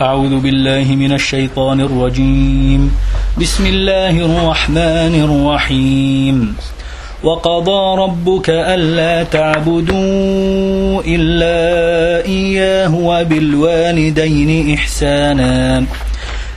أعوذ بالله من الشيطان الرجيم. بسم الله الرحمن الرحيم. وقضى ربك ألا تعبدوا إلا إياه وبالوالدين إحساناً.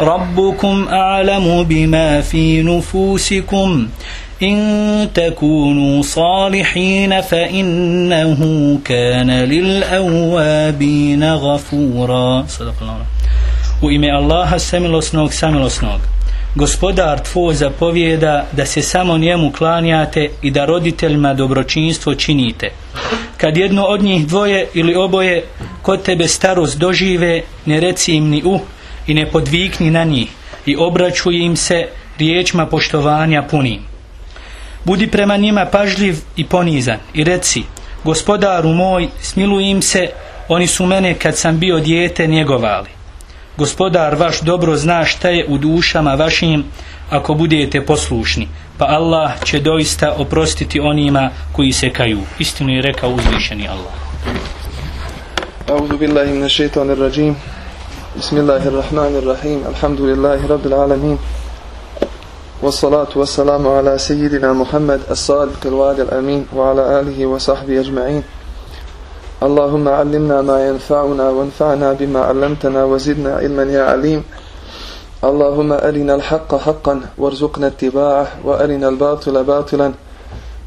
ربكم اعلم بما في نفوسكم إن تكونوا صالحين فإنه كان للأوابين غفورا صدق الله U ime Allaha samilosnog samilosnog Gospodar tvoj zapovjeda da se samo njemu klanjate i da roditeljima dobročinstvo činite. Kad jedno od njih dvoje ili oboje kod tebe starost dožive, ne reci im ni u i ne podvikni na njih i obraćuj im se riječima poštovanja punim. Budi prema njima pažljiv i ponizan i reci, gospodaru moj, smiluj im se, oni su mene kad sam bio dijete njegovali. Gospodar vaš dobro zna šta je u dušama vašim ako budete poslušni, pa Allah će doista oprostiti onima koji se kaju. Istinu je rekao uzvišeni Allah. أعوذ بالله من الشيطان الرجيم بسم الله الرحمن الرحيم. الحمد لله رب العالمين. والصلاة والسلام على سيدنا محمد الصادق الوعد الأمين وعلى آله وصحبه أجمعين. اللهم علمنا ما ينفعنا وانفعنا بما علمتنا وزدنا علما يا عليم. اللهم أرنا الحق حقا وارزقنا اتباعه وأرنا الباطل باطلا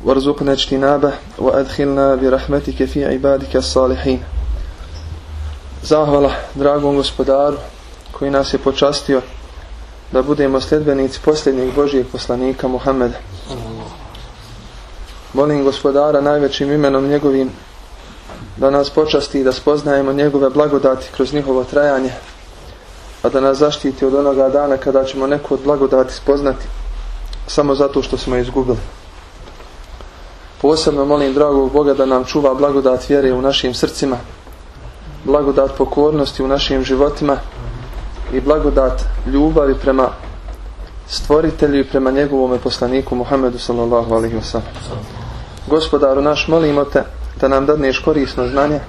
وارزقنا اجتنابه وأدخلنا برحمتك في عبادك الصالحين. Zahvala dragom gospodaru koji nas je počastio da budemo sljedbenici posljednjeg Božijeg poslanika Muhammeda. Molim gospodara najvećim imenom njegovim da nas počasti i da spoznajemo njegove blagodati kroz njihovo trajanje, a da nas zaštiti od onoga dana kada ćemo neku od blagodati spoznati samo zato što smo izgubili. Posebno molim dragog Boga da nam čuva blagodat vjere u našim srcima, blagodat pokornosti u našim životima i blagodat ljubavi prema stvoritelju i prema njegovome poslaniku Muhammedu sallallahu alaihi wasallam. Gospodaru naš, molimo te da nam dadneš korisno znanje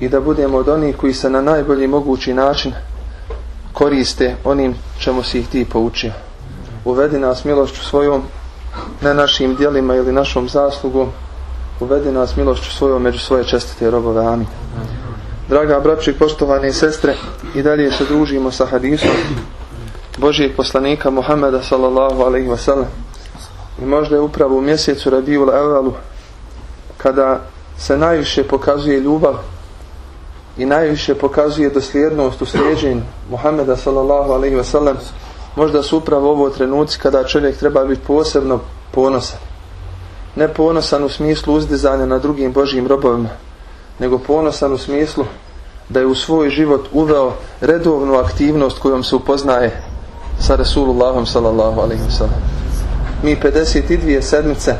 i da budemo od onih koji se na najbolji mogući način koriste onim čemu si ih ti poučio. Uvedi nas milošću svojom, ne našim dijelima ili našom zaslugom, uvedi nas milošću svojom među svoje čestite robove. Amin. Draga braći i poštovane sestre, i dalje se družimo sa hadisom Božijeg poslanika Muhammeda sallallahu alaihi wasallam. I možda je upravo u mjesecu Rabiul Evalu kada se najviše pokazuje ljubav i najviše pokazuje dosljednost u slijeđenju Muhammeda sallallahu alaihi wasallam možda su upravo ovo trenuci kada čovjek treba biti posebno ponosan. Ne ponosan u smislu uzdizanja na drugim Božijim robovima, nego ponosan u smislu da je u svoj život uveo redovnu aktivnost kojom se upoznaje sa Rasulullahom sallallahu alaihi wasallam. Mi 52 sedmice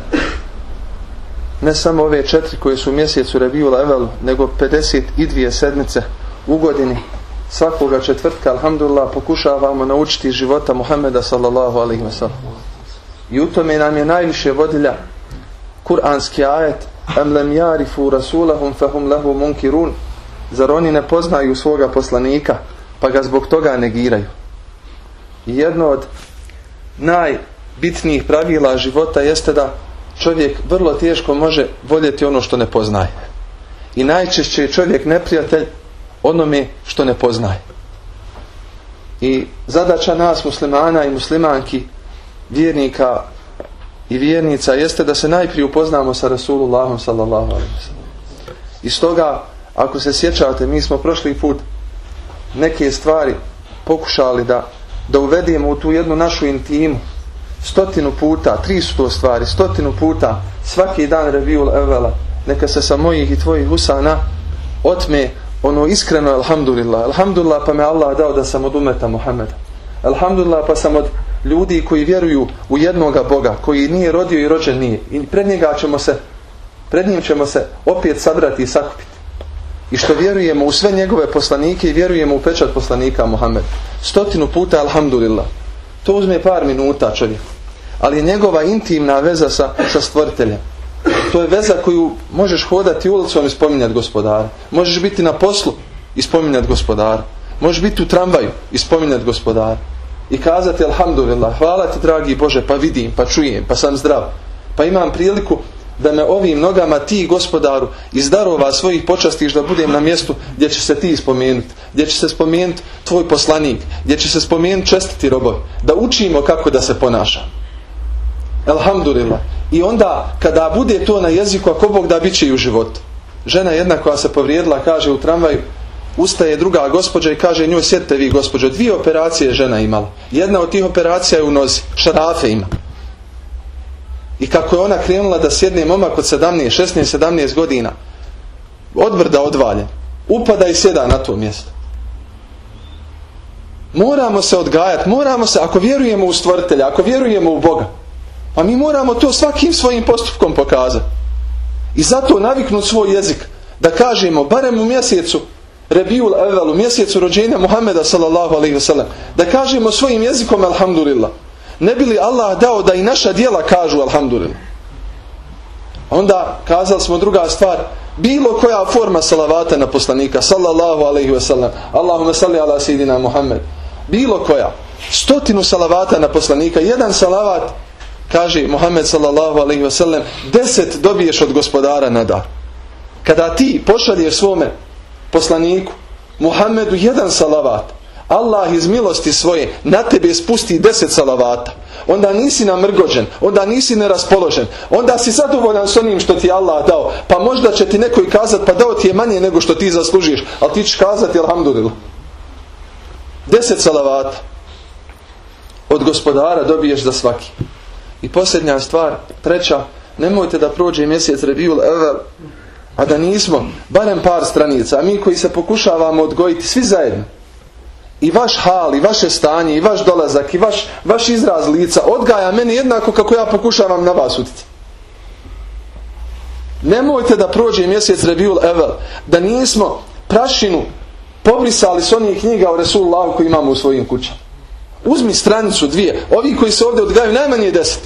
ne samo ove četiri koje su u mjesecu Rebiju Evelu, nego 52 sedmice u godini svakoga četvrtka, alhamdulillah, pokušavamo naučiti života Muhammeda sallallahu alaihi wasallam. I u tome nam je najviše vodilja kuranski ajet Am lem jarifu rasulahum fahum lahu munkirun Zar oni ne poznaju svoga poslanika pa ga zbog toga negiraju? I jedno od najbitnijih pravila života jeste da čovjek vrlo teško može voljeti ono što ne poznaje. I najčešće je čovjek neprijatelj onome što ne poznaje. I zadaća nas muslimana i muslimanki, vjernika i vjernica jeste da se najprije upoznamo sa Rasulullahom sallallahu alaihi. I stoga, ako se sjećate, mi smo prošli put neke stvari pokušali da, da uvedemo u tu jednu našu intimu stotinu puta, tri su to stvari, stotinu puta svaki dan revijul evela neka se sa mojih i tvojih usana otme ono iskreno alhamdulillah. Alhamdulillah pa me Allah dao da sam od umeta Muhammeda. Alhamdulillah pa sam od ljudi koji vjeruju u jednoga Boga, koji nije rodio i rođen nije. I pred njega ćemo se, pred njim ćemo se opet sabrati i sakupiti. I što vjerujemo u sve njegove poslanike i vjerujemo u pečat poslanika Muhammed. Stotinu puta alhamdulillah. To uzme par minuta čovjek. Ali je njegova intimna veza sa, sa stvoriteljem. To je veza koju možeš hodati ulicom i spominjati gospodara. Možeš biti na poslu i spominjati gospodara. Možeš biti u tramvaju i spominjati gospodara. I kazati alhamdulillah, hvala ti dragi Bože, pa vidim, pa čujem, pa sam zdrav. Pa imam priliku da me ovim nogama ti gospodaru iz darova svojih počastiš da budem na mjestu gdje će se ti spomenuti, gdje će se spomenuti tvoj poslanik, gdje će se spomenuti čestiti robovi, da učimo kako da se ponaša. Alhamdulillah. I onda kada bude to na jeziku, ako Bog da bit će i u životu. Žena jedna koja se povrijedila kaže u tramvaju, ustaje druga gospođa i kaže njoj sjedite vi gospođo, dvije operacije žena imala. Jedna od tih operacija je u nozi, šarafe ima. I kako je ona krenula da sjedne momak od 17, 16, 17 godina, odbrda odvalje, upada i sjeda na to mjesto. Moramo se odgajati, moramo se, ako vjerujemo u stvoritelja, ako vjerujemo u Boga, pa mi moramo to svakim svojim postupkom pokazati. I zato naviknuti svoj jezik, da kažemo, barem u mjesecu, Rebiul Evel, u mjesecu rođenja Muhammeda sallallahu alaihi da kažemo svojim jezikom alhamdulillah. Ne bi li Allah dao da i naša dijela kažu alhamdulillah? Onda kazali smo druga stvar, bilo koja forma salavata na poslanika sallallahu alaihi wasallam, Allahumma salli ala sidina Muhammed, bilo koja, stotinu salavata na poslanika, jedan salavat, kaže Muhammed sallallahu alaihi wasallam, deset dobiješ od gospodara na dar. Kada ti pošalješ svome poslaniku Muhammedu jedan salavat, Allah iz milosti svoje na tebe spusti deset salavata. Onda nisi namrgođen, onda nisi neraspoložen, onda si zadovoljan s onim što ti je Allah dao. Pa možda će ti neko i kazati, pa dao ti je manje nego što ti zaslužiš, ali ti ćeš kazati, alhamdulillah. Deset salavata od gospodara dobiješ za svaki. I posljednja stvar, treća, nemojte da prođe mjesec Evel, a da nismo, barem par stranica, a mi koji se pokušavamo odgojiti svi zajedno, i vaš hal, i vaše stanje, i vaš dolazak, i vaš, vaš izraz lica odgaja meni jednako kako ja pokušavam na vas utjeti. Nemojte da prođe mjesec Rebiul Evel, da nismo prašinu pobrisali s onih knjiga o Resulullahu koji imamo u svojim kućama. Uzmi stranicu dvije. Ovi koji se ovdje odgajaju najmanje deset.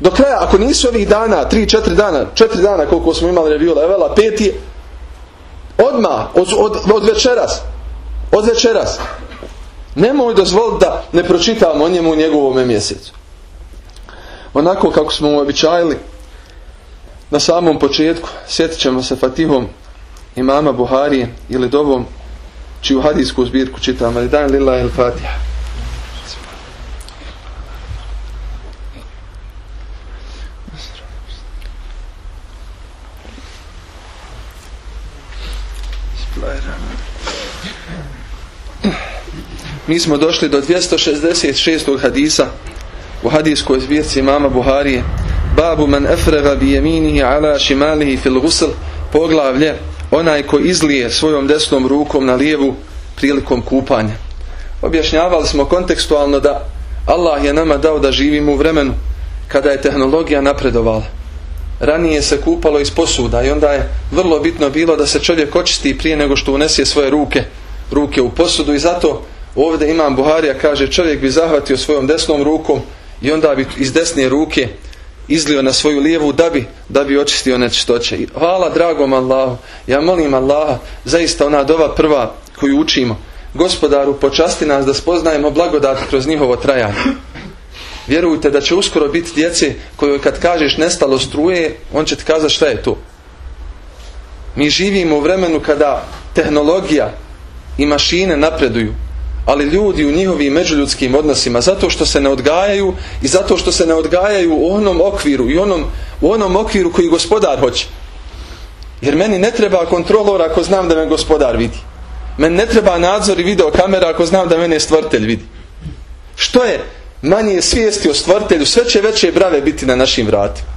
Do kraja, ako nisu ovih dana, tri, četiri dana, četiri dana koliko smo imali Rebiul Evela, pet je odmah, od, od, od večeras, od večeras, Nemoj dozvoliti da ne pročitamo o njemu u njegovome mjesecu. Onako kako smo mu običajili na samom početku, sjetit ćemo se Fatihom imama Buharije ili dovom čiju hadijsku zbirku čitamo. Dan lila il Fatiha. Mi smo došli do 266. hadisa u hadijskoj zbirci mama Buharije. Babu man efrega bi jeminihi ala šimalihi fil gusl poglavlje onaj ko izlije svojom desnom rukom na lijevu prilikom kupanja. Objašnjavali smo kontekstualno da Allah je nama dao da živimo u vremenu kada je tehnologija napredovala. Ranije se kupalo iz posuda i onda je vrlo bitno bilo da se čovjek očisti prije nego što unese svoje ruke, ruke u posudu i zato Ovdje imam Buharija kaže čovjek bi zahvatio svojom desnom rukom i onda bi iz desne ruke izlio na svoju lijevu da bi, da bi očistio nečistoće. Hvala dragom Allahu. Ja molim Allaha, zaista ona dova prva koju učimo. Gospodaru, počasti nas da spoznajemo blagodat kroz njihovo trajanje. Vjerujte da će uskoro biti djece koje kad kažeš nestalo struje, on će ti kazati šta je to. Mi živimo u vremenu kada tehnologija i mašine napreduju ali ljudi u njihovim međuljudskim odnosima zato što se ne odgajaju i zato što se ne odgajaju u onom okviru i onom, u onom okviru koji gospodar hoće. Jer meni ne treba kontrolor ako znam da me gospodar vidi. Meni ne treba nadzor i video kamera ako znam da mene stvrtelj vidi. Što je manje svijesti o stvrtelju, sve će veće brave biti na našim vratima.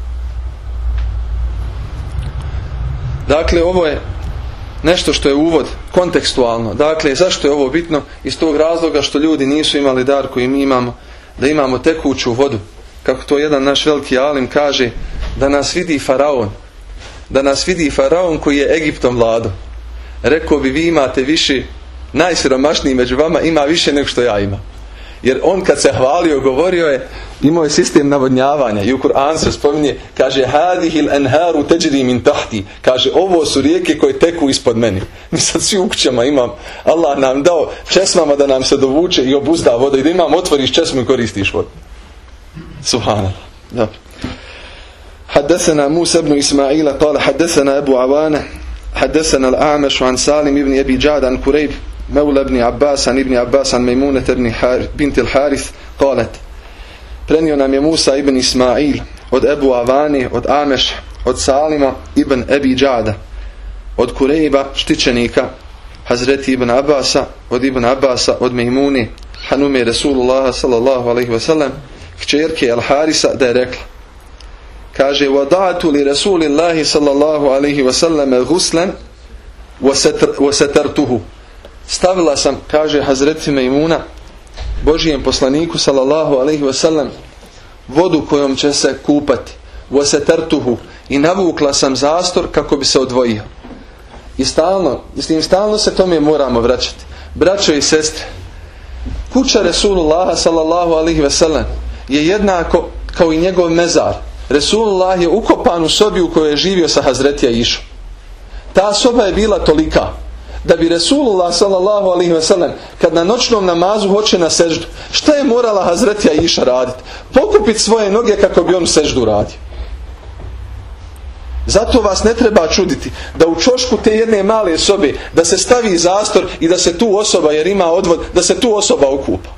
Dakle, ovo je nešto što je uvod kontekstualno. Dakle, zašto je ovo bitno? Iz tog razloga što ljudi nisu imali dar koji mi imamo, da imamo tekuću vodu. Kako to jedan naš veliki alim kaže, da nas vidi faraon. Da nas vidi faraon koji je Egiptom vlado. Rekao bi, vi imate više, najsiromašniji među vama ima više nego što ja imam. Jer on kad se hvalio, govorio je, imao je sistem navodnjavanja i u Kur'an se spominje, kaže hadihil enharu teđri min tahti, kaže ovo su rijeke koje teku ispod meni. Mi sad svi u kućama imam, Allah nam dao česmama da nam se dovuče i obuzda voda i da imam otvoriš česmu i koristiš vodu. Subhanallah. Dobro. حدثنا موسى بن إسماعيل قال حدثنا أبو عوانة حدثنا الأعمش عن سالم بن أبي جعد عن كريب مولى ابن عباس عن ابن عباس عن ميمونة بن بنت الحارث قالت prenio nam je Musa ibn Ismail od Ebu Avani, od Ameš, od Salima ibn Ebi Džada, od Kurejba, štićenika, Hazreti ibn Abasa, od ibn Abasa, od Mejmuni, Hanume Rasulullah sallallahu alaihi wasallam, kćerke Al Harisa, da je rekla, kaže, wada'atu li Rasulillahi sallallahu alaihi wasallam guslan wasatartuhu. Stavila sam, kaže Hazreti Mejmuna, Božijem poslaniku sallallahu alaihi wasallam vodu kojom će se kupati. Vosetartuhu i navukla sam zastor kako bi se odvojio. I stalno i stalno se tome moramo vraćati. Braćo i sestre kuća Resulullah sallallahu alaihi wasallam je jednako kao i njegov mezar. Resulullah je ukopan u sobi u kojoj je živio sa Hazretija Išu. Ta soba je bila tolika da bi Resulullah sallallahu alaihi ve sellem kad na noćnom namazu hoće na seždu, šta je morala Hazretija Iša raditi? Pokupiti svoje noge kako bi on seždu radio. Zato vas ne treba čuditi da u čošku te jedne male sobe da se stavi zastor i da se tu osoba, jer ima odvod, da se tu osoba okupa.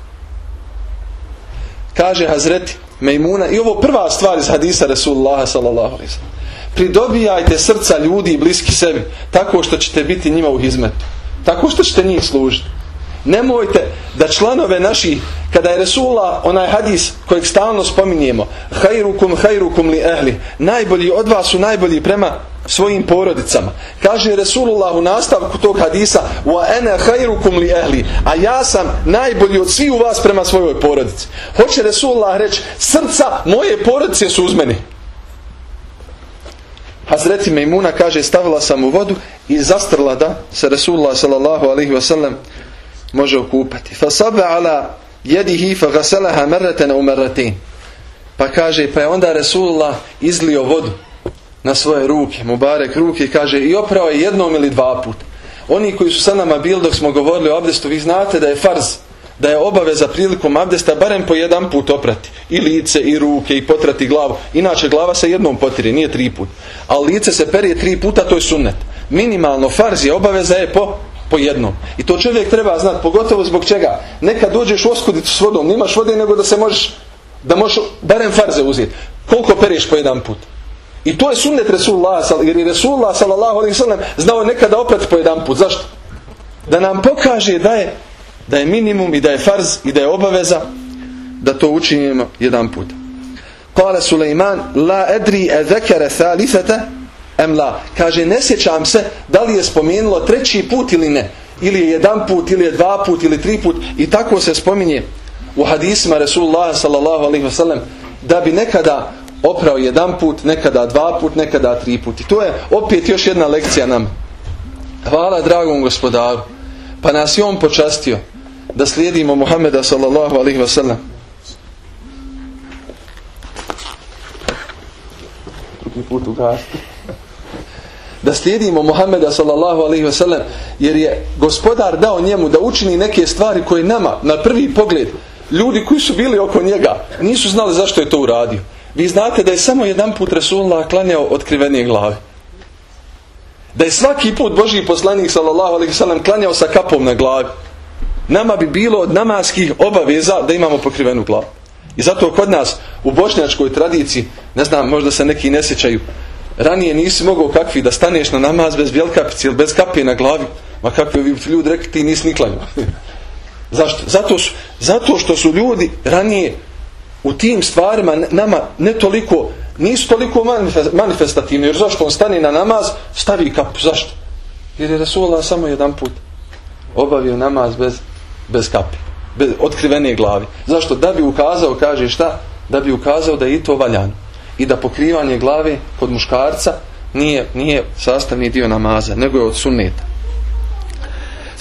Kaže Hazreti Mejmuna i ovo prva stvar iz hadisa Resulullah sallallahu alaihi sallam pridobijajte srca ljudi bliski sebi tako što ćete biti njima u hizmetu. Tako što ćete njih služiti. Nemojte da članove naših kada je Resula onaj hadis kojeg stalno spominjemo hajrukum hajrukum li ehli najbolji od vas su najbolji prema svojim porodicama. Kaže Resulullah u nastavku tog hadisa wa ene hajrukum li ehli a ja sam najbolji od svih u vas prema svojoj porodici. Hoće Resulullah reći srca moje porodice su uz meni Hazreti Mejmuna kaže stavila sam u vodu i zastrla da se Resulullah sallallahu alaihi wasallam može okupati. Fa sabe ala jedihi fa gaselaha merretena u merretin. Pa kaže, pa je onda Resulullah izlio vodu na svoje ruke, Mubarek ruke, kaže i oprao je jednom ili dva put. Oni koji su sa nama bili dok smo govorili o abdestu, vi znate da je farz da je obaveza prilikom abdesta barem po jedan put oprati. I lice, i ruke, i potrati glavu. Inače, glava se jednom potiri, nije tri put. A lice se perije tri puta, to je sunnet. Minimalno, farz je obaveza je po, po jednom. I to čovjek treba znati, pogotovo zbog čega. Nekad dođeš u oskudicu s vodom, nimaš vode nego da se možeš, da možeš barem farze uzeti. Koliko pereš po jedan put? I to je sunnet Resulullah, jer je Resulullah sallallahu alaihi sallam znao nekada oprati po jedan put. Zašto? Da nam pokaže da je da je minimum i da je farz i da je obaveza da to učinimo jedan put. Kale Suleiman, la edri e zekere thalithata em la. Kaže, ne sjećam se da li je spomenulo treći put ili ne. Ili je jedan put, ili je dva put, ili tri put. I tako se spominje u hadisima Resulullah wasallam da bi nekada oprao jedan put, nekada dva put, nekada tri put. I to je opet još jedna lekcija nam. Hvala dragom gospodaru. Pa nas je on počastio da slijedimo Muhammeda sallallahu alaihi wa sallam. Drugi put ugasti. Da slijedimo Muhammeda sallallahu alaihi wa sallam jer je gospodar dao njemu da učini neke stvari koje nama na prvi pogled ljudi koji su bili oko njega nisu znali zašto je to uradio. Vi znate da je samo jedan put Resulullah klanjao otkrivenije glave. Da je svaki put Božji poslanik sallallahu alaihi wa sallam klanjao sa kapom na glavi nama bi bilo od namaskih obaveza da imamo pokrivenu glavu. I zato kod nas u bošnjačkoj tradiciji, ne znam, možda se neki ne sjećaju, ranije nisi mogao kakvi da staneš na namaz bez bjelkapice ili bez kape na glavi. Ma kakvi bi ljudi rekli ti nisi niklanju. Zašto? Zato, su, zato što su ljudi ranije u tim stvarima nama ne toliko nisu toliko manifestativni, jer zašto on stane na namaz, stavi kap, zašto? Jer je Resulullah samo jedan put obavio namaz bez, bez kapi, bez otkrivene glavi. Zašto? Da bi ukazao, kaže šta? Da bi ukazao da je i to valjano. I da pokrivanje glave kod muškarca nije, nije sastavni dio namaza, nego je od sunneta.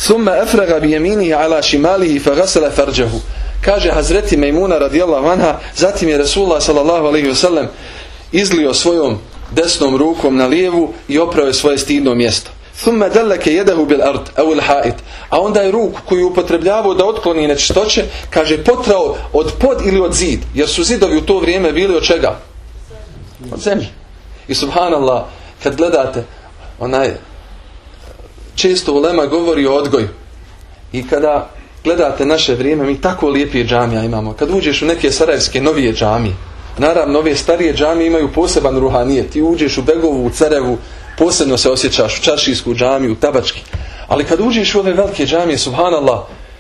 Thumma afraga bi yaminihi ala shimalihi fa ghasala farjahu. Kaže Hazreti Mejmuna radijallahu anha, zatim je Rasulullah sallallahu alejhi ve sellem izlio svojom desnom rukom na lijevu i oprao je svoje stidno mjesto. Yadahu bil ard aw al ha'it. A onda je ruku koju upotrebljavao da otkloni nečistoće, kaže potrao od pod ili od zid, jer su zidovi u to vrijeme bili od čega? Od zemlje. I subhanallah, kad gledate onaj često ulema govori o odgoju. I kada gledate naše vrijeme, mi tako lijepi džamija imamo. Kad uđeš u neke sarajevske novije džamije, naravno ove starije džamije imaju poseban ruhanije. Ti uđeš u Begovu, u Carevu, posebno se osjećaš u Čaršijsku džamiju, u Tabački. Ali kad uđeš u ove velike džamije, subhanallah,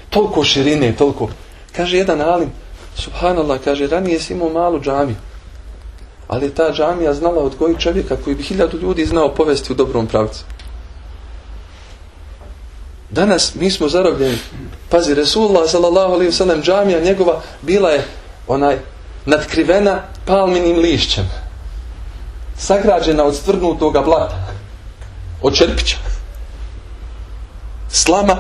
toliko širine, toliko. Kaže jedan alim, subhanallah, kaže, ranije si imao malu džamiju. Ali ta džamija znala odgojiti čovjeka koji bi hiljadu ljudi znao povesti u dobrom pravcu. Danas mi smo zarobljeni. Pazi, Resulullah wasallam džamija njegova bila je onaj nadkrivena palminim lišćem Sagrađena od stvrnutoga blata. Od čerpića. Slama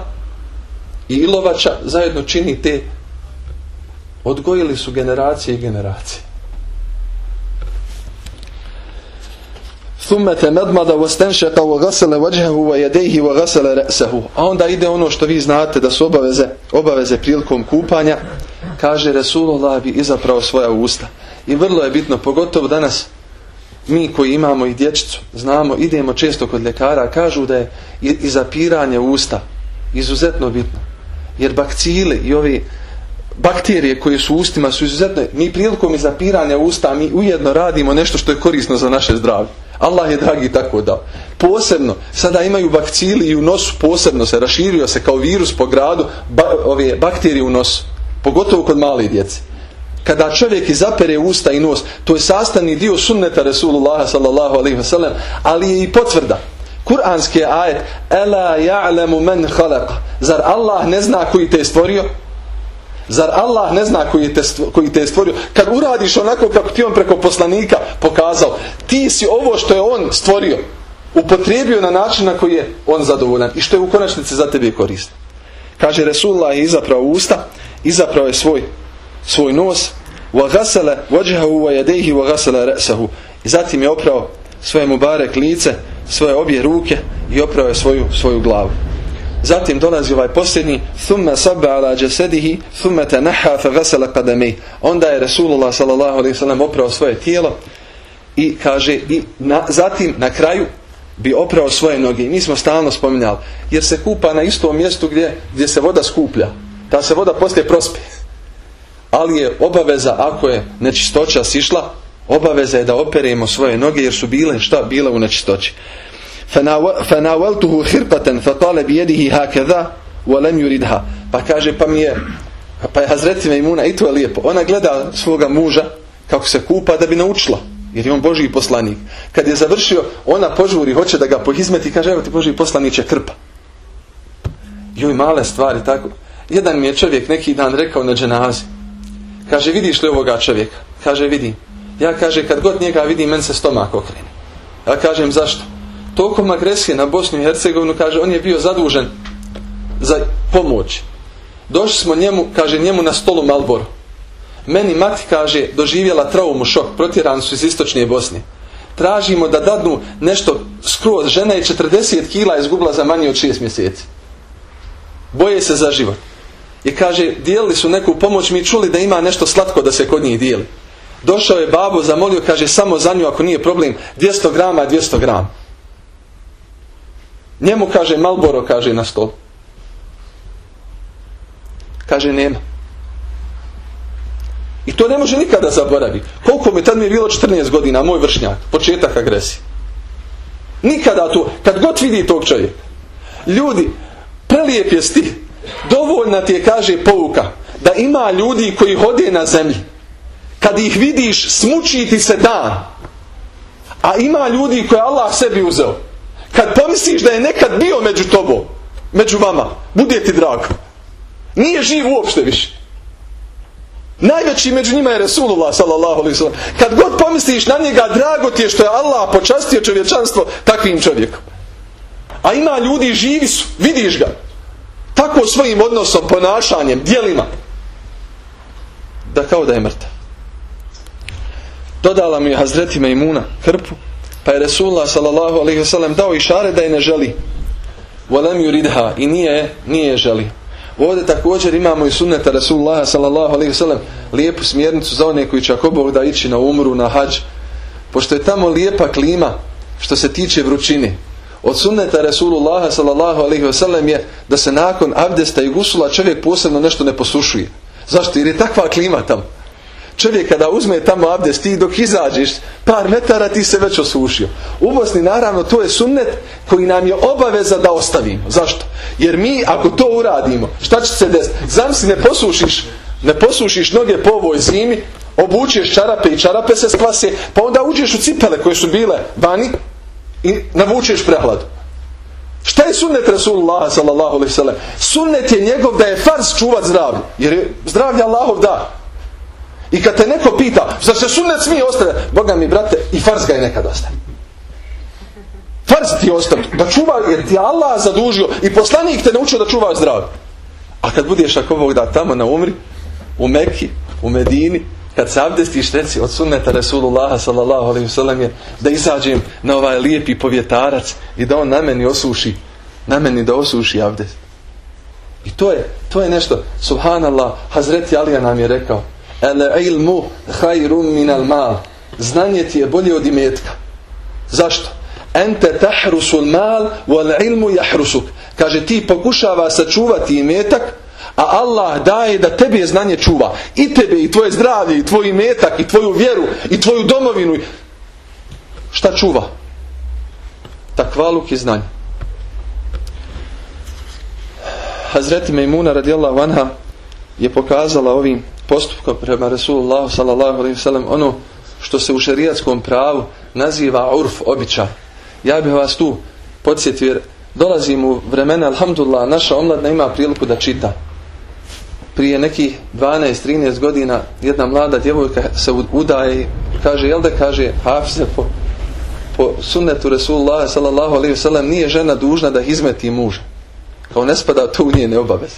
i ilovača zajedno čini te odgojili su generacije i generacije. ثم تمضمض واستنشق وغسل وجهه ويديه وغسل رأسه a onda ide ono što vi znate da su obaveze obaveze prilikom kupanja kaže Resulullah bi izapravo svoja usta i vrlo je bitno pogotovo danas mi koji imamo i dječicu znamo idemo često kod ljekara kažu da je i zapiranje usta izuzetno bitno jer bakcili i ovi bakterije koje su u ustima su izuzetno mi prilikom izapiranja usta mi ujedno radimo nešto što je korisno za naše zdravlje Allah je dragi tako dao. Posebno, sada imaju bakcili i u nosu posebno se raširio se kao virus po gradu ba, ove bakterije u nosu. Pogotovo kod male djece. Kada čovjek izapere usta i nos, to je sastavni dio sunneta Resulullah sallallahu alaihi wasallam, ali je i potvrda. Kur'anski ajet Ela ja'lemu men halaka Zar Allah ne zna koji te je stvorio? Zar Allah ne zna koji te, koji te je stvorio? Kad uradiš onako kako ti on preko poslanika pokazao, ti si ovo što je on stvorio, upotrijebio na način na koji je on zadovoljan i što je u konačnici za tebe korist. Kaže Resulullah je izapravo usta, izapravo je svoj, svoj nos, وَغَسَلَ وَجْهَهُ وَيَدَيْهِ وَغَسَلَ رَأْسَهُ I zatim je oprao svoje mubarek lice, svoje obje ruke i oprao je svoju, svoju glavu. Zatim dolazi ovaj posljednji thumma sabba ala jasadihi thumma tanaha fa ghasala qadamay. Onda je Rasulullah sallallahu alejhi ve sellem oprao svoje tijelo i kaže i na, zatim na kraju bi oprao svoje noge. Mi smo stalno spominjali jer se kupa na istom mjestu gdje gdje se voda skuplja. Ta se voda poslije prospe. Ali je obaveza ako je nečistoća sišla, obaveza je da operemo svoje noge jer su bile šta bile u nečistoći. فناولته خرقة فطال بيده هكذا ولم يردها pa kaže pa mi je pa je Hazreti Mejmuna i to je lijepo ona gleda svoga muža kako se kupa da bi naučila jer je on Božji poslanik kad je završio ona požuri hoće da ga pohizmeti kaže evo ti Božji poslaniće krpa joj male stvari tako jedan mi je čovjek neki dan rekao na dženazi kaže vidiš li ovoga čovjeka kaže vidim ja kaže kad god njega vidim men se stomak okrene ja kažem zašto tokom agresije na Bosnu i Hercegovinu, kaže, on je bio zadužen za pomoć. Došli smo njemu, kaže, njemu na stolu Malboro. Meni mati, kaže, doživjela traumu, šok, protjerani su iz istočne Bosne. Tražimo da dadnu nešto skroz. Žena je 40 kila izgubila za manje od 6 mjeseci. Boje se za život. I kaže, dijelili su neku pomoć, mi čuli da ima nešto slatko da se kod njih dijeli. Došao je babo, zamolio, kaže, samo za nju, ako nije problem, 200 grama, 200 grama. Njemu kaže Malboro, kaže na stol. Kaže nema. I to ne može nikada zaboravi. Koliko mi tad mi je bilo 14 godina, moj vršnjak, početak agresije. Nikada to, kad god vidi tog čovjeka. Ljudi, prelijep je stih. Dovoljna ti je, kaže, pouka, da ima ljudi koji hode na zemlji. Kad ih vidiš, smuči ti se dan. A ima ljudi koje Allah sebi uzeo. Kad pomisliš da je nekad bio među tobom, među vama, bude ti drago. Nije živ uopšte više. Najveći među njima je Resulullah sallallahu alaihi sallam. Kad god pomisliš na njega, drago ti je što je Allah počastio čovječanstvo takvim čovjekom. A ima ljudi živi su, vidiš ga. Tako svojim odnosom, ponašanjem, dijelima. Da kao da je mrtav. Dodala mi je Hazreti Mejmuna hrpu, pa je Resulullah sallam dao išare da je ne želi. Volem yuridha i nije, nije želi. Ovdje također imamo i sunneta Rasulullah sallam lijepu smjernicu za one koji će ako Bog da ići na umru, na hađ. Pošto je tamo lijepa klima što se tiče vrućine. Od sunneta Rasulullah sallallahu alaihi sallam je da se nakon abdesta i gusula čovjek posebno nešto ne posušuje. Zašto? Jer je takva klima tamo. Čovjek kada uzme tamo abdest ti dok izađeš par metara ti se već osušio. U Bosni naravno to je sunnet koji nam je obaveza da ostavimo. Zašto? Jer mi ako to uradimo šta će se desiti? Zamisli ne posušiš ne posušiš noge po ovoj zimi obučeš čarape i čarape se skvase pa onda uđeš u cipele koje su bile vani i navučeš prehladu. Šta je sunnet Rasulullah sallallahu alaihi sallam? Sunnet je njegov da je fars čuvat zdravlje. Jer je zdravlje Allahov da. I kad te neko pita, zar se sunnet smije ostaviti? Boga mi, brate, i farz ga je nekad ostavi. Farz ti ostavi. Da čuva, jer ti Allah zadužio i poslanik te naučio da čuva zdravlje. A kad budeš ako Bog da tamo na umri, u Mekki, u Medini, kad se abdestiš reci od sunneta Rasulullah sallallahu alaihi wasallam je da izađem na ovaj lijepi povjetarac i da on na meni osuši na meni da osuši abdest. I to je, to je nešto, subhanallah, Hazreti Alija nam je rekao, El ilmu hajrum min al mal. Znanje ti je bolje od imetka. Zašto? Ente tahrusul mal wal ilmu jahrusuk. Kaže ti pokušava sačuvati imetak, a Allah daje da tebi je znanje čuva. I tebe, i tvoje zdravlje, i tvoj imetak, i tvoju vjeru, i tvoju domovinu. Šta čuva? Takvaluk i znanje. Hazreti Mejmuna radijallahu anha je pokazala ovim postupkom prema Rasulullah sallallahu alaihi wasallam ono što se u šerijatskom pravu naziva urf, običaj. Ja bih vas tu podsjetio jer dolazim u vremena, alhamdulillah, naša omladna ima priliku da čita. Prije nekih 12-13 godina jedna mlada djevojka se udaje kaže, jel da kaže, hafze po, po sunnetu Rasulullah sallallahu alaihi wasallam nije žena dužna da izmeti muža. Kao ne spada to u njene obaveze.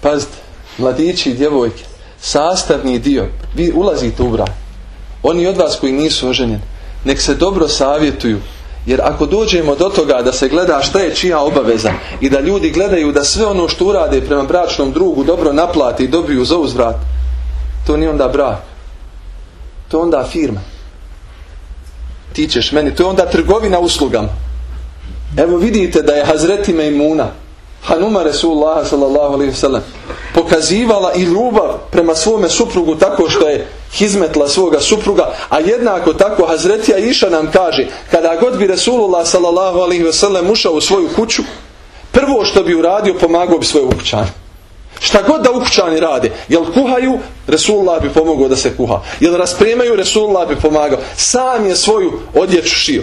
Pazite, mladići i djevojke, sastavni dio, vi ulazite u brak. Oni od vas koji nisu oženjeni, nek se dobro savjetuju. Jer ako dođemo do toga da se gleda šta je čija obaveza i da ljudi gledaju da sve ono što urade prema bračnom drugu dobro naplati i dobiju za uzvrat, to nije onda brak. To je onda firma. Ti ćeš meni, to je onda trgovina uslugama. Evo vidite da je Hazreti Mejmuna, Hanuma Resulullah sallallahu alaihi pokazivala i ljubav prema svome suprugu tako što je hizmetla svoga supruga, a jednako tako Hazretija Iša nam kaže, kada god bi Resulullah sallallahu alaihi wasallam ušao u svoju kuću, prvo što bi uradio, pomagao bi svoje ukućane. Šta god da ukućani rade, jel kuhaju, Resulullah bi pomogao da se kuha. Jel raspremaju, Resulullah bi pomagao. Sam je svoju odjeću šio.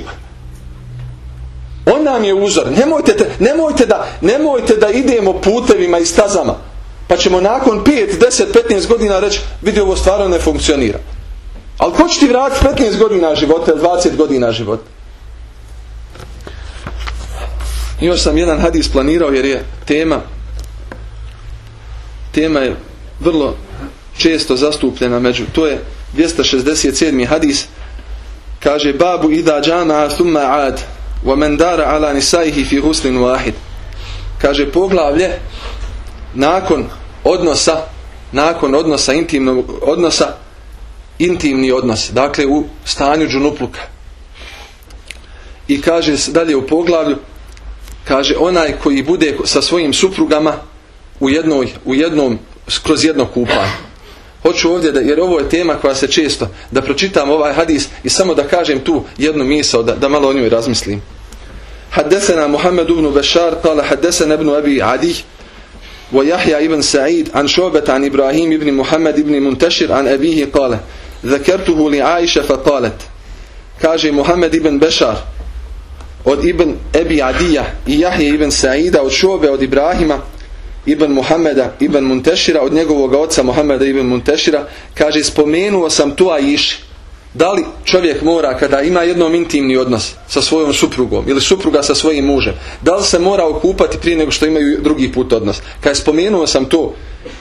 On nam je uzor. Nemojte, te, nemojte, da, nemojte da idemo putevima i stazama. Pa ćemo nakon 5, 10, 15 godina reći vidi ovo stvarno ne funkcionira. Ali ko će ti vratiti 15 godina života ili 20 godina života? Još sam jedan hadis planirao jer je tema tema je vrlo često zastupljena među to je 267. hadis kaže babu ida džana thumma ad wa men dara ala nisaihi fi huslin wahid kaže poglavlje nakon odnosa nakon odnosa intimnog odnosa intimni odnos dakle u stanju džunupluka i kaže dalje u poglavlju kaže onaj koji bude sa svojim suprugama u jednoj u jednom kroz jedno kupanje hoću ovdje da jer ovo je tema koja se često da pročitam ovaj hadis i samo da kažem tu jednu misao da, da malo o njoj razmislim حدثنا محمد بن بشار قال حدثنا ابن أبي عدي ويحيى ابن سعيد عن شعبة عن إبراهيم بن محمد بن منتشر عن أبيه قال zakertuhu li Aisha fa qalet. Kaže Muhammed ibn Bešar od Ibn Ebi Adija i Jahje ibn Saida od Šobe od Ibrahima Ibn Muhammeda Ibn Muntešira od njegovog oca Muhammeda Ibn Muntešira kaže spomenuo sam tu Aiši da li čovjek mora kada ima jednom intimni odnos sa svojom suprugom ili supruga sa svojim mužem da li se mora okupati prije nego što imaju drugi put odnos? Kad je spomenuo sam to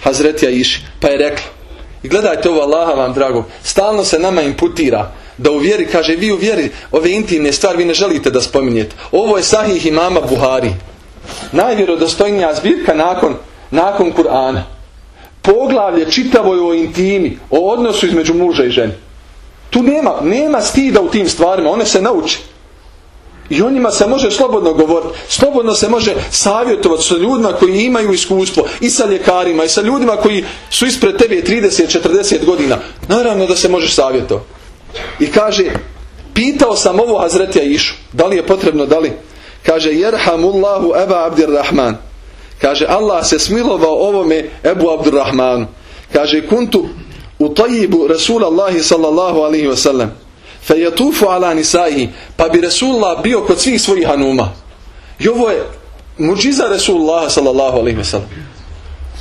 Hazretija Iši pa je rekla i gledajte ovo Allaha vam drago stalno se nama imputira da u vjeri kaže vi u vjeri ove intimne stvari vi ne želite da spominjete. Ovo je sahih imama Buhari. Najvjerodostojnija zbirka nakon, nakon Kur'ana. Poglavlje čitavoj o intimi o odnosu između muža i žene tu nema, nema stida u tim stvarima, one se nauči. I o njima se može slobodno govoriti. Slobodno se može savjetovati sa ljudima koji imaju iskustvo. I sa ljekarima, i sa ljudima koji su ispred tebe 30-40 godina. Naravno da se možeš savjetovati. I kaže, pitao sam ovo Hazretija Išu. Da li je potrebno, da li? Kaže, jerhamullahu eba abdirrahman. Kaže, Allah se smilovao ovome Ebu Abdurrahmanu. Kaže, kuntu u tajibu Rasulallahi sallallahu alaihi wa sallam fe jatufu ala nisaihi pa bi Rasulullah bio kod svih svojih hanuma. I ovo je muđiza Rasulullah sallallahu alaihi wa sallam.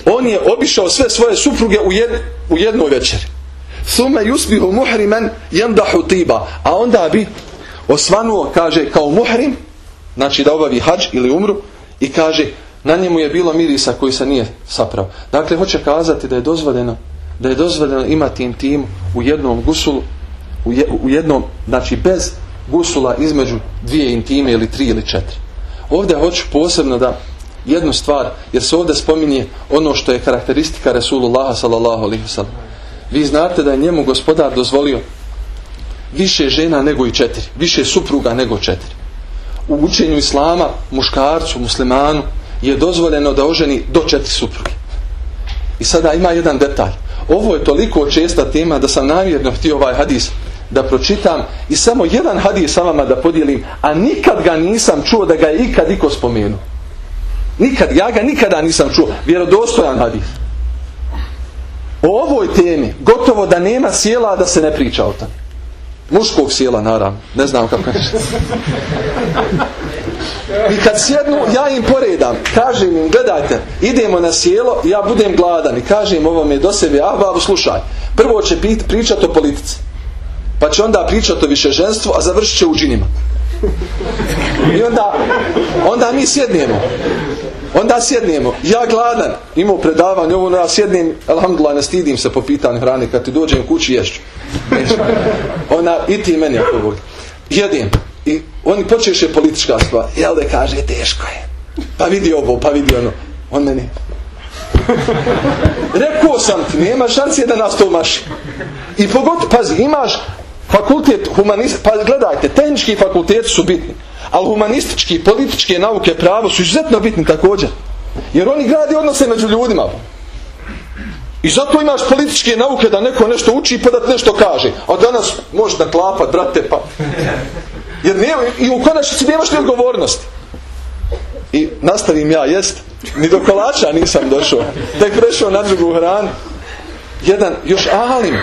On je obišao sve svoje supruge u, jed, u jednoj večeri. Thume yusbihu muhriman yandahu tiba. A onda bi osvanuo kaže kao muhrim znači da obavi hađ ili umru i kaže na njemu je bilo mirisa koji se nije saprao. Dakle hoće kazati da je dozvoljeno da je dozvoljeno imati intimu u jednom gusulu, u jednom, znači bez gusula između dvije intime ili tri ili četiri. Ovdje hoću posebno da jednu stvar, jer se ovdje spominje ono što je karakteristika Rasulullah sallallahu alaihi wasallam. Vi znate da je njemu gospodar dozvolio više žena nego i četiri, više supruga nego četiri. U učenju islama muškarcu, muslimanu je dozvoljeno da oženi do četiri supruge. I sada ima jedan detalj. Ovo je toliko česta tema da sam namjerno htio ovaj hadis da pročitam i samo jedan hadis sa vama da podijelim, a nikad ga nisam čuo da ga je ikad iko spomenuo. Nikad, ja ga nikada nisam čuo. Vjerodostojan hadis. O ovoj temi gotovo da nema sjela da se ne priča o tom. Muškog sjela, naravno. Ne znam kako je. I kad sjednu, ja im poredam. Kažem im, gledajte, idemo na sjelo, ja budem gladan. I kažem ovome do sebe, ah babu, slušaj. Prvo će pričati o politici. Pa će onda pričati o višeženstvu, a završit će u džinima. I onda, onda mi sjednemo. Onda sjednemo. Ja gladan. Imao predavanje, ovo ja sjednem, alhamdulillah, ne stidim se po pitanju hrane. Kad ti dođem kući ješću. Ona, i ti meni ako voli. Oni počeše politička stvar. I da kaže, teško je. Pa vidi ovo, pa vidi ono. On meni. Rekao sam ti, nema šanse da nas to maši. I pogotovo, pazi, imaš fakultet humanist, pa gledajte, tehnički fakulteti su bitni. Ali humanistički, političke nauke, pravo su izuzetno bitni također. Jer oni gradi odnose među ljudima. I zato imaš političke nauke da neko nešto uči pa da nešto kaže. A danas možeš naklapat, brate, pa... Jer nema, i u konačnici nemaš ni odgovornosti. I nastavim ja jest, ni do kolača nisam došao. Tek prešao na drugu hranu. Jedan, još alim,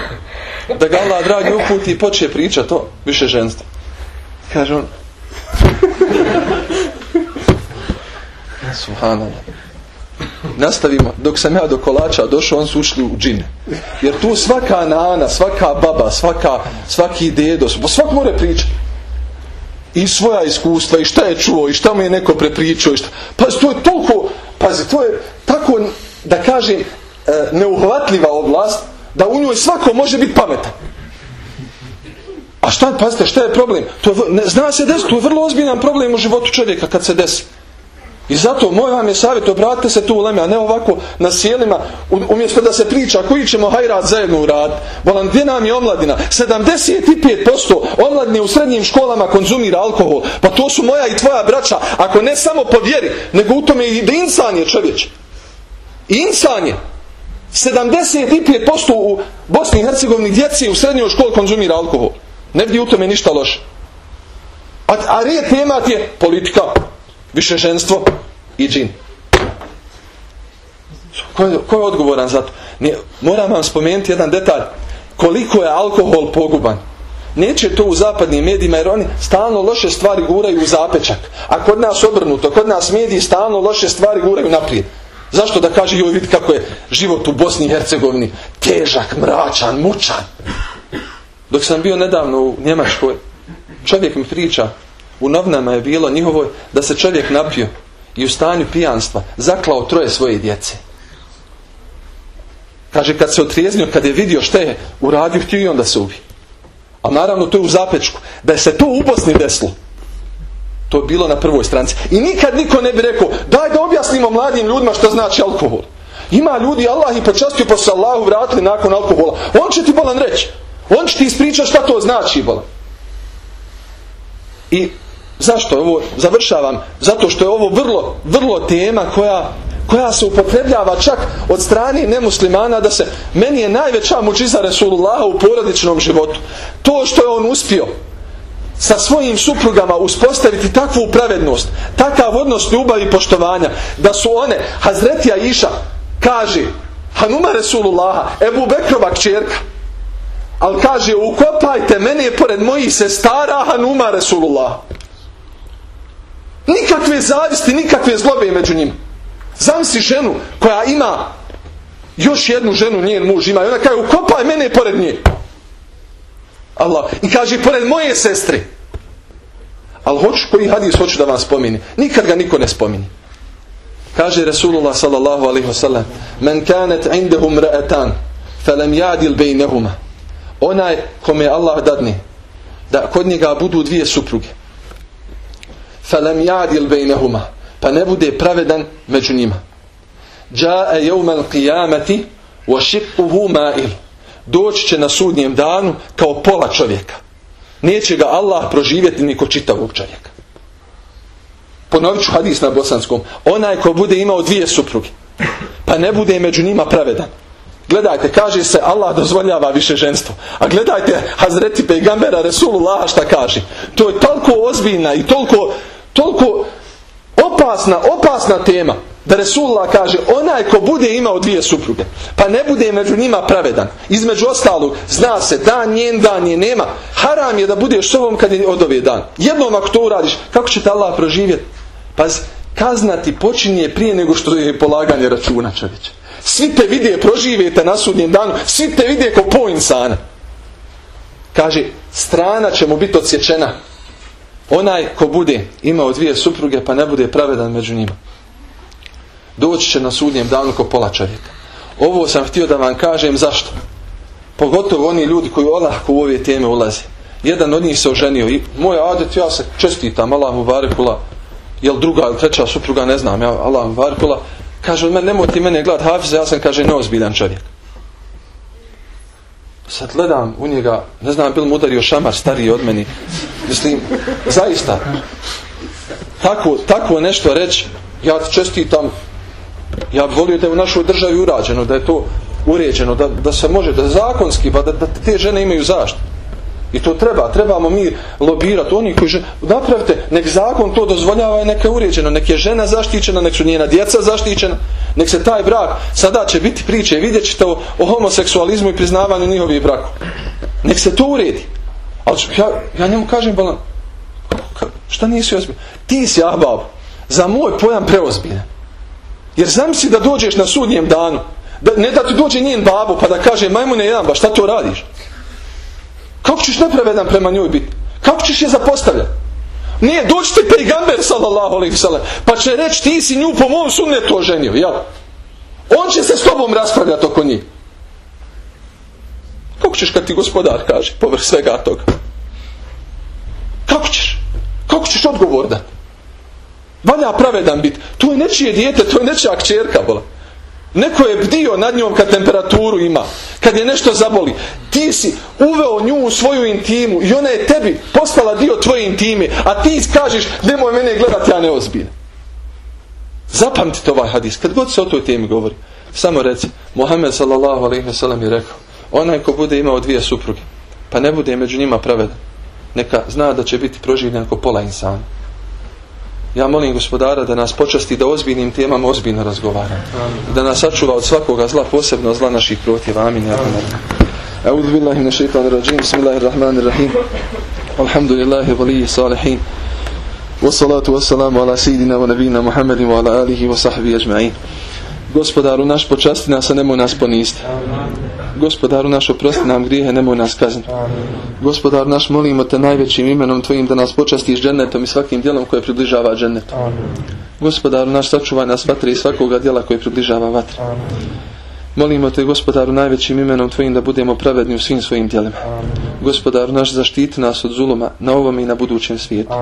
da ga Allah dragi uputi i počne pričati to više ženstvo. Kaže on, Subhanallah. Nastavimo. Dok sam ja do kolača došao, on su ušli u džine. Jer tu svaka nana, svaka baba, svaka, svaki dedo, svak more pričati i svoja iskustva i šta je čuo i šta mu je neko prepričao. I šta... Pazi, to je toliko, pazi, to je tako, da kažem, e, neuhvatljiva oblast, da u njoj svako može biti pametan. A šta, pazite, šta je problem? To je, ne, zna se desiti, to je vrlo ozbiljan problem u životu čovjeka kad se desi. I zato moj vam je savjet, obratite se tu u Leme, a ne ovako na sjelima, umjesto da se priča koji ćemo hajrat zajedno uraditi. Volan, gdje nam je omladina? 75% omladine u srednjim školama konzumira alkohol. Pa to su moja i tvoja braća, ako ne samo po vjeri, nego u tome i da insan je čovječ. Insan je. 75% u Bosni i Hercegovini djeci u srednjoj školi konzumira alkohol. Ne vidi u tome ništa loše. A, a red temat je politika, više ženstvo i džin. Ko je, ko je odgovoran za to? Moram vam spomenuti jedan detalj. koliko je alkohol poguban. Neće to u zapadnim medijima jer oni stalno loše stvari guraju u zapečak. A kod nas obrnuto, kod nas mediji stalno loše stvari guraju naprijed. Zašto da kaže joj vidi kako je život u Bosni i Hercegovini težak, mračan, mučan. Dok sam bio nedavno u Njemačkoj, čovjek mi priča, u novinama je bilo njihovoj da se čovjek napio i u stanju pijanstva zaklao troje svoje djece. Kaže kad se otrijeznio, kad je vidio što je uradio, htio i onda se ubi. A naravno to je u zapečku. Da je se to u Bosni desilo. To je bilo na prvoj stranci. I nikad niko ne bi rekao, daj da objasnimo mladim ljudima što znači alkohol. Ima ljudi, Allah ih počastio pa Allahu vratili nakon alkohola. On će ti bolan reći. On će ti ispričati šta to znači bolan. I zašto ovo završavam? Zato što je ovo vrlo, vrlo tema koja koja se upotrebljava čak od strane nemuslimana da se meni je najveća mučiza Resulullaha u porodičnom životu. To što je on uspio sa svojim suprugama uspostaviti takvu pravednost, takav odnos ljubavi i poštovanja, da su one, Hazretija Iša kaže, Hanuma Resulullaha, Ebu Bekrova kćerka, ali kaže, ukopajte mene pored mojih sestara Hanuma Resulullah. Nikakve zavisti, nikakve zlobe među njima. Zamisli ženu koja ima još jednu ženu, njen muž ima i ona kaže ukopaj mene pored nje. Allah. I kaže pored moje sestre. Ali hoću koji hadis hoću da vam spomini. Nikad ga niko ne spomini. Kaže Rasulullah sallallahu alaihi wasallam Men kanet indehum ra'atan felem jadil bejnehuma Onaj kome Allah dadne da kod njega budu dvije supruge felem jadil bejnehuma pa ne bude pravedan među njima. Jevmel qijamati wa šiquhu ma'il. Doći će na sudnjem danu kao pola čovjeka. Neće ga Allah proživjeti ni ko čitavog čovjeka. Ponovit ću hadis na bosanskom. Onaj ko bude imao dvije supruge, pa ne bude među njima pravedan. Gledajte, kaže se Allah dozvoljava više ženstvo. A gledajte Hazreti Pejgambera Resulullah šta kaže. To je toliko ozbiljna i toliko, toliko opasna, opasna tema da Resulullah kaže onaj ko bude imao dvije supruge pa ne bude među njima pravedan. Između ostalog zna se dan njen dan je nema. Haram je da budeš s ovom kad je od ove dan jednom ako to uradiš kako će te Allah proživjeti pa kaznati počinje prije nego što je polaganje računa čovječe. Svi te vide proživjete na sudnjem danu svi te vide ko po insana. Kaže strana će mu biti odsječena Onaj ko bude imao dvije supruge pa ne bude pravedan među njima. Doći će na sudnjem danu ko pola čovjeka. Ovo sam htio da vam kažem zašto. Pogotovo oni ljudi koji olahko u ove teme ulaze. Jedan od njih se oženio i moj adet ja se čestitam Allah mu barekula jel druga ili treća supruga ne znam ja Allah mu barekula kaže men nemoj ti mene gledat hafize ja sam kaže neozbiljan čovjek sad gledam u njega ne znam bil mu udario šamar stariji od meni Mislim, zaista, tako, tako nešto reći, ja ti čestitam, ja bih volio da je u našoj državi urađeno, da je to uređeno, da, da se može, da je zakonski, pa da, da te žene imaju zaštitu. I to treba, trebamo mi lobirati oni koji žene, napravite, nek zakon to dozvoljava i neka je uređeno, nek je žena zaštićena, nek su njena djeca zaštićena, nek se taj brak, sada će biti priče, vidjet ćete o, o homoseksualizmu i priznavanju njihovih braku. Nek se to uredi. Ali ja, ja njemu kažem, balan, šta nisi ozbiljan? Ti si ahbab, za moj pojam preozbiljan. Jer zamisli da dođeš na sudnjem danu, da, ne da ti dođe njen babo pa da kaže, majmune jedan, ba šta to radiš? Kako ćeš nepravedan prema njoj biti? Kako ćeš je zapostavljati? Nije, doći ti pejgamber, sallallahu alaihi pa će reći, ti si nju po mom sunnetu oženio, jel? On će se s tobom raspravljati oko njih. Kako ćeš kad ti gospodar kaže, povrh svega toga? Kako ćeš? Kako ćeš odgovor da? Valja pravedan bit. To je nečije dijete, to je nečija kćerka bola. Neko je bdio nad njom kad temperaturu ima. Kad je nešto zaboli. Ti si uveo nju u svoju intimu i ona je tebi postala dio tvoje intime. A ti kažeš nemoj mene gledati, ja neozbiljno. Zapamtite ovaj hadis. Kad god se o toj temi govori. Samo reci. Mohamed sallallahu alaihi wa sallam je rekao. Onaj ko bude imao dvije supruge. Pa ne bude među njima pravedan neka zna da će biti proživljen ko pola insana. Ja molim gospodara da nas počasti da ozbiljnim temama ozbiljno razgovara. Da nas sačuva od svakoga zla, posebno zla naših protiv. Amin. Amin. أعوذ بالله من الشيطان الرجيم بسم الله الرحمن الرحيم الحمد لله ولي الصالحين والصلاة والسلام على سيدنا ونبينا محمد وعلى آله وصحبه أجمعين Gospodaru naš počasti nas, a nemoj nas poniziti. Gospodaru naš oprosti nam grijehe, nemoj nas kazniti. Gospodaru naš molimo te najvećim imenom Tvojim da nas počastiš džennetom i svakim djelom koje približava džennetu. Gospodaru naš sačuvaj nas vatre i svakoga djela koje približava vatre. Molimo te gospodaru najvećim imenom Tvojim da budemo pravedni u svim svojim djelima. Gospodaru naš zaštiti nas od zuluma na ovom i na budućem svijetu.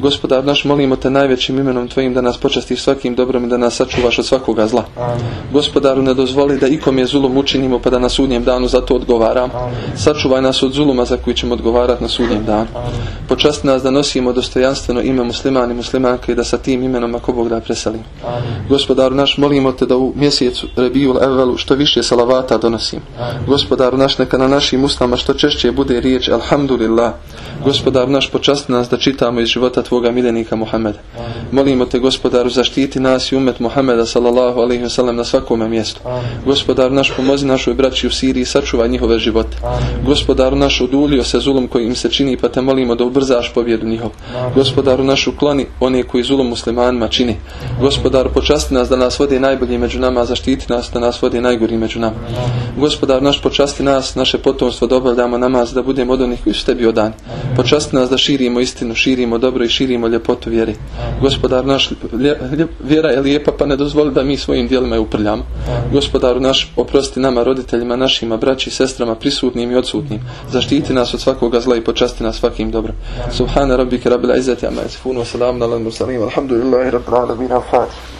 Gospodar naš molimo te najvećim imenom Tvojim da nas počastiš svakim dobrom i da nas sačuvaš od svakoga zla. Gospodaru ne dozvoli da ikom je zulum učinimo pa da na sudnjem danu za to odgovaram. Sačuvaj nas od zuluma za koji ćemo odgovarati na sudnjem danu. Počasti nas da nosimo dostojanstveno ime muslimani i muslimanke i da sa tim imenom ako Bog da preselimo. Gospodaru naš molimo te da u mjesecu Rebijul Evelu što više salavata donosim. Gospodaru naš neka na našim ustama što češće bude riječ Alhamdulillah. Gospodaru naš počasti nas da čitamo iz života Tvoga miljenika Muhammeda. Molimo te gospodaru zaštiti nas i umet Muhammeda sallallahu alaihi wasallam na svakome mjestu. Gospodaru naš pomozi našoj braći u Siriji sačuvaj njihove živote. Gospodaru naš udulio se zulum koji im se čini pa te molimo da ubrzaš pobjedu njihov. Gospodaru naš ukloni one koji zulum muslimanima čini. Gospodaru počasti nas da nas vodi najbolji među nama, zaštiti nas da nas vodi najgori među nama. Gospodar naš počasti nas, naše potomstvo da obavljamo namaz, da budemo od onih koji su tebi odani. Počasti nas da širimo istinu, širimo dobro i širimo ljepotu vjeri. Gospodar naš, vjera je lijepa pa ne dozvoli da mi svojim dijelima je uprljamo. Gospodaru naš, oprosti nama, roditeljima, našima, braći, sestrama, prisutnim i odsutnim. Zaštiti nas od svakoga zla i počasti nas svakim dobrom. Subhana rabbike rabbil izzati amma yasifun wa salamun alal mursalin walhamdulillahi rabbil alamin. Al-Fatiha.